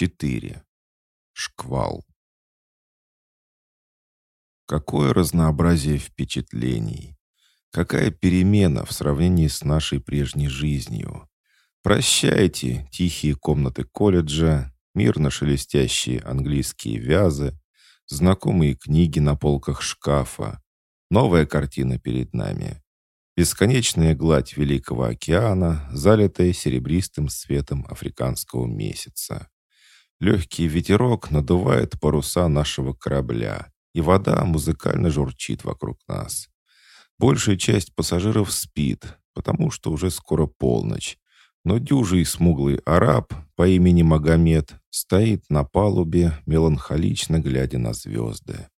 4. Шквал. Какое разнообразие впечатлений! Какая перемена в сравнении с нашей прежней жизнью! Прощайте тихие комнаты колледжа, мирно шелестящие английские вязы, знакомые книги на полках шкафа. Новая картина перед нами. Бесконечная гладь Великого океана, залитая серебристым светом африканского месяца. Легкий ветерок надувает паруса нашего корабля, и вода музыкально журчит вокруг нас. Большая часть пассажиров спит, потому что уже скоро полночь, но дюжий смуглый араб по имени Магомед стоит на палубе, меланхолично глядя на звезды.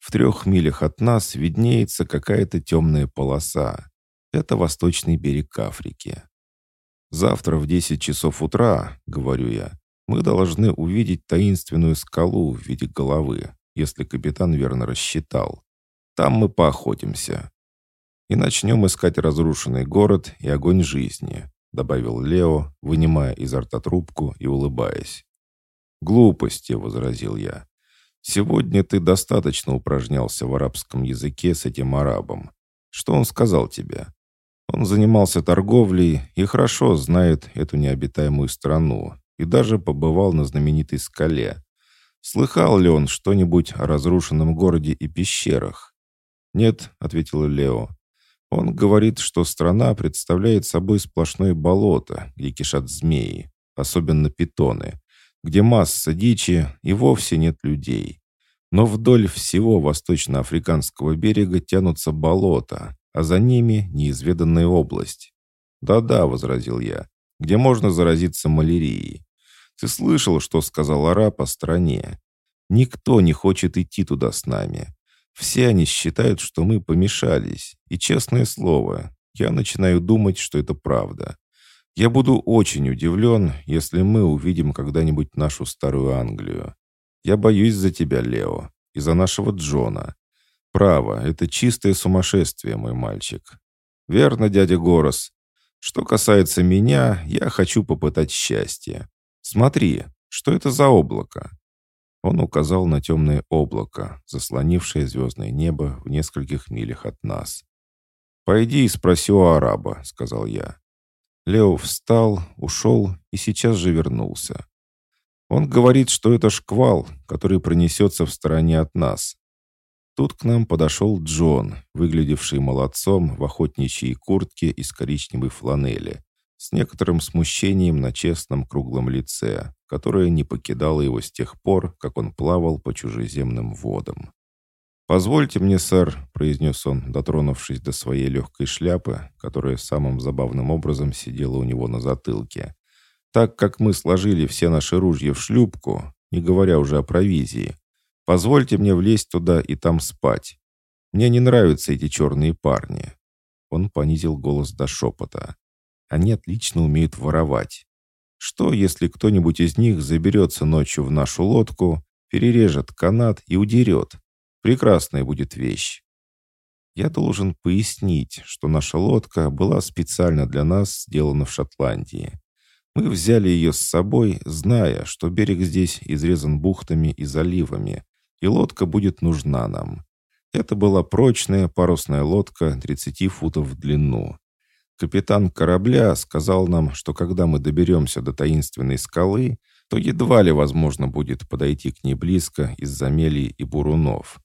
В трех милях от нас виднеется какая-то темная полоса. Это восточный берег Африки. Завтра в 10 часов утра, говорю я, мы должны увидеть таинственную скалу в виде головы, если капитан верно рассчитал. Там мы поохотимся. И начнем искать разрушенный город и огонь жизни, добавил Лео, вынимая изо рта трубку и улыбаясь. «Глупости», — возразил я. «Сегодня ты достаточно упражнялся в арабском языке с этим арабом. Что он сказал тебе?» Он занимался торговлей и хорошо знает эту необитаемую страну, и даже побывал на знаменитой скале. Слыхал ли он что-нибудь о разрушенном городе и пещерах? «Нет», — ответил Лео. «Он говорит, что страна представляет собой сплошное болото, где кишат змеи, особенно питоны, где масса дичи и вовсе нет людей. Но вдоль всего восточноафриканского берега тянутся болота, а за ними неизведанная область. «Да-да», — возразил я, — «где можно заразиться малярией. Ты слышал, что сказал араб о стране? Никто не хочет идти туда с нами. Все они считают, что мы помешались. И, честное слово, я начинаю думать, что это правда. Я буду очень удивлен, если мы увидим когда-нибудь нашу старую Англию. Я боюсь за тебя, Лео, и за нашего Джона. Право, это чистое сумасшествие, мой мальчик. Верно, дядя Горос. Что касается меня, я хочу попытать счастье. «Смотри, что это за облако?» Он указал на темное облако, заслонившее звездное небо в нескольких милях от нас. «Пойди и спроси у араба», — сказал я. Лео встал, ушел и сейчас же вернулся. Он говорит, что это шквал, который пронесется в стороне от нас. Тут к нам подошел Джон, выглядевший молодцом в охотничьей куртке из коричневой фланели, с некоторым смущением на честном круглом лице, которое не покидало его с тех пор, как он плавал по чужеземным водам. «Позвольте мне, сэр», — произнес он, дотронувшись до своей легкой шляпы, которая самым забавным образом сидела у него на затылке. «Так как мы сложили все наши ружья в шлюпку, не говоря уже о провизии, позвольте мне влезть туда и там спать. Мне не нравятся эти черные парни». Он понизил голос до шепота. Они отлично умеют воровать. Что, если кто-нибудь из них заберется ночью в нашу лодку, перережет канат и удерет? Прекрасная будет вещь. Я должен пояснить, что наша лодка была специально для нас сделана в Шотландии. Мы взяли ее с собой, зная, что берег здесь изрезан бухтами и заливами, и лодка будет нужна нам. Это была прочная парусная лодка 30 футов в длину. Капитан корабля сказал нам, что когда мы доберемся до таинственной скалы, то едва ли возможно будет подойти к ней близко из-за мелей и бурунов.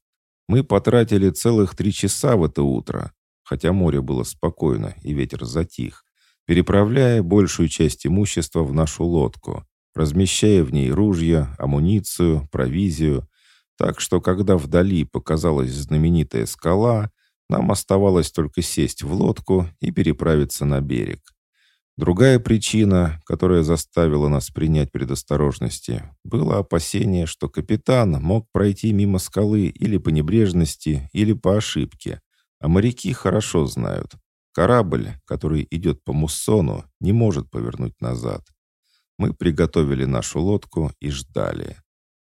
Мы потратили целых три часа в это утро, хотя море было спокойно и ветер затих, переправляя большую часть имущества в нашу лодку, размещая в ней ружья, амуницию, провизию, так что когда вдали показалась знаменитая скала – нам оставалось только сесть в лодку и переправиться на берег. Другая причина, которая заставила нас принять предосторожности, было опасение, что капитан мог пройти мимо скалы или по небрежности, или по ошибке. А моряки хорошо знают. Корабль, который идет по муссону, не может повернуть назад. Мы приготовили нашу лодку и ждали.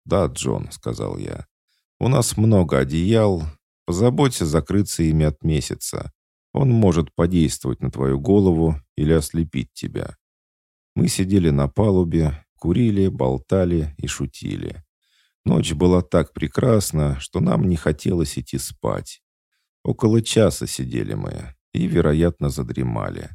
«Да, Джон», — сказал я, — «у нас много одеял, Позаботься закрыться ими от месяца. Он может подействовать на твою голову или ослепить тебя. Мы сидели на палубе, Курили, болтали и шутили. Ночь была так прекрасна, что нам не хотелось идти спать. Около часа сидели мы и, вероятно, задремали.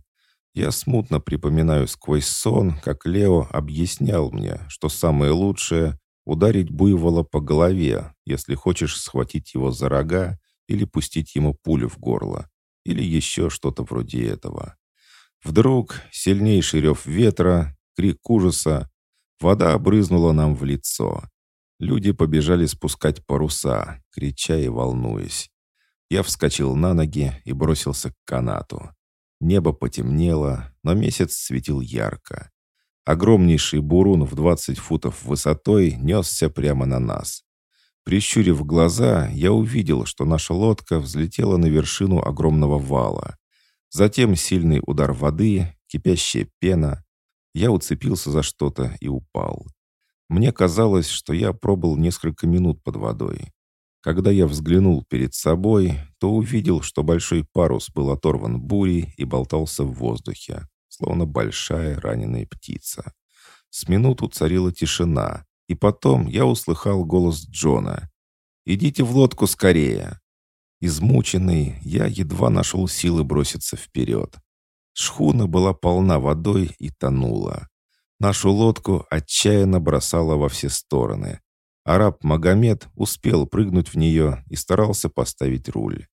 Я смутно припоминаю сквозь сон, как Лео объяснял мне, что самое лучшее — ударить буйвола по голове, если хочешь схватить его за рога или пустить ему пулю в горло, или еще что-то вроде этого. Вдруг сильнейший рев ветра, крик ужаса, вода обрызнула нам в лицо. Люди побежали спускать паруса, крича и волнуясь. Я вскочил на ноги и бросился к канату. Небо потемнело, но месяц светил ярко. Огромнейший бурун в 20 футов высотой несся прямо на нас. Прищурив глаза, я увидел, что наша лодка взлетела на вершину огромного вала. Затем сильный удар воды, кипящая пена. Я уцепился за что-то и упал. Мне казалось, что я пробыл несколько минут под водой. Когда я взглянул перед собой, то увидел, что большой парус был оторван бурей и болтался в воздухе, словно большая раненая птица. С минуту царила тишина, и потом я услыхал голос Джона. «Идите в лодку скорее!» Измученный, я едва нашел силы броситься вперед. Шхуна была полна водой и тонула. Нашу лодку отчаянно бросала во все стороны. Араб Магомед успел прыгнуть в нее и старался поставить руль.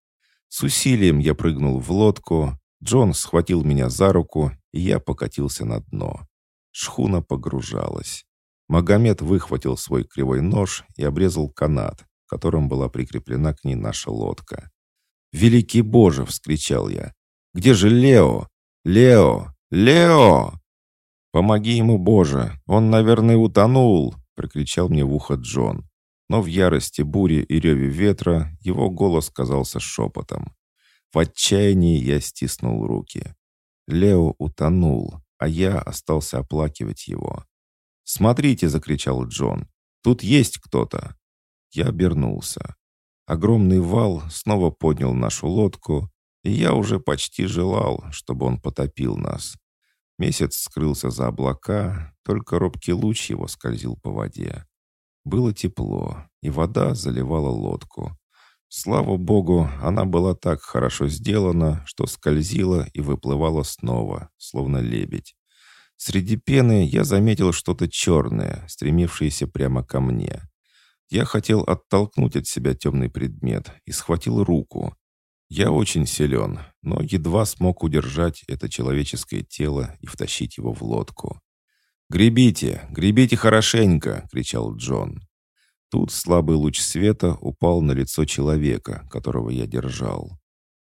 С усилием я прыгнул в лодку, Джон схватил меня за руку, и я покатился на дно. Шхуна погружалась. Магомед выхватил свой кривой нож и обрезал канат, которым была прикреплена к ней наша лодка. «Великий Боже!» — вскричал я. «Где же Лео? Лео! Лео!» «Помоги ему, Боже! Он, наверное, утонул!» — прокричал мне в ухо Джон. Но в ярости бури и реве ветра его голос казался шепотом. В отчаянии я стиснул руки. Лео утонул, а я остался оплакивать его. «Смотрите!» — закричал Джон. «Тут есть кто-то!» Я обернулся. Огромный вал снова поднял нашу лодку, и я уже почти желал, чтобы он потопил нас. Месяц скрылся за облака, только робкий луч его скользил по воде. Было тепло, и вода заливала лодку. Слава богу, она была так хорошо сделана, что скользила и выплывала снова, словно лебедь. Среди пены я заметил что-то черное, стремившееся прямо ко мне. Я хотел оттолкнуть от себя темный предмет и схватил руку. Я очень силен, но едва смог удержать это человеческое тело и втащить его в лодку. «Гребите! Гребите хорошенько!» — кричал Джон. Тут слабый луч света упал на лицо человека, которого я держал.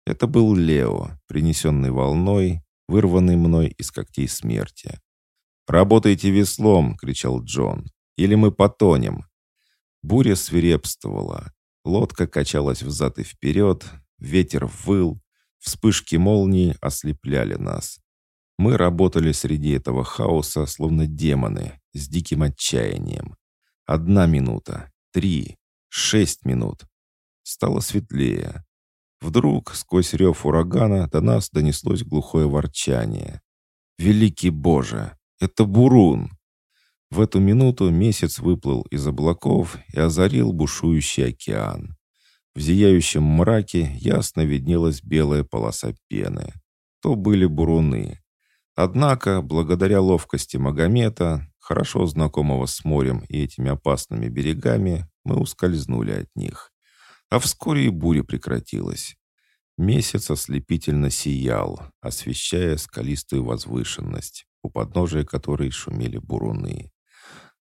Это был Лео, принесенный волной, вырванный мной из когтей смерти. «Работайте веслом!» — кричал Джон. «Или мы потонем!» Буря свирепствовала. Лодка качалась взад и вперед, ветер выл, вспышки молнии ослепляли нас. Мы работали среди этого хаоса, словно демоны, с диким отчаянием. Одна минута, три, шесть минут. Стало светлее. Вдруг, сквозь рев урагана, до нас донеслось глухое ворчание. «Великий Боже! Это Бурун!» В эту минуту месяц выплыл из облаков и озарил бушующий океан. В зияющем мраке ясно виднелась белая полоса пены. То были буруны. Однако, благодаря ловкости Магомета, хорошо знакомого с морем и этими опасными берегами, мы ускользнули от них. А вскоре и буря прекратилась. Месяц ослепительно сиял, освещая скалистую возвышенность, у подножия которой шумели буруны.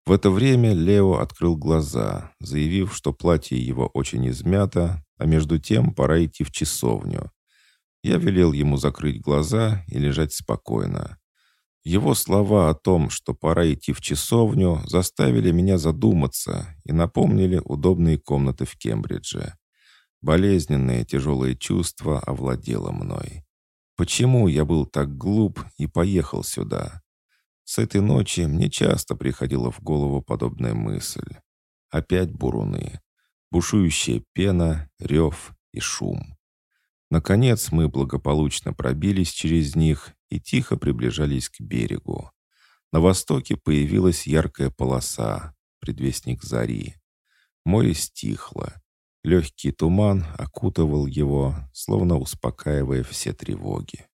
В это время Лео открыл глаза, заявив, что платье его очень измято, а между тем пора идти в часовню. Я велел ему закрыть глаза и лежать спокойно. Его слова о том, что пора идти в часовню, заставили меня задуматься и напомнили удобные комнаты в Кембридже. Болезненное тяжелое чувство овладело мной. Почему я был так глуп и поехал сюда? С этой ночи мне часто приходила в голову подобная мысль. Опять буруны. Бушующая пена, рев и шум. Наконец мы благополучно пробились через них и тихо приближались к берегу. На востоке появилась яркая полоса, предвестник зари. Море стихло. Легкий туман окутывал его, словно успокаивая все тревоги.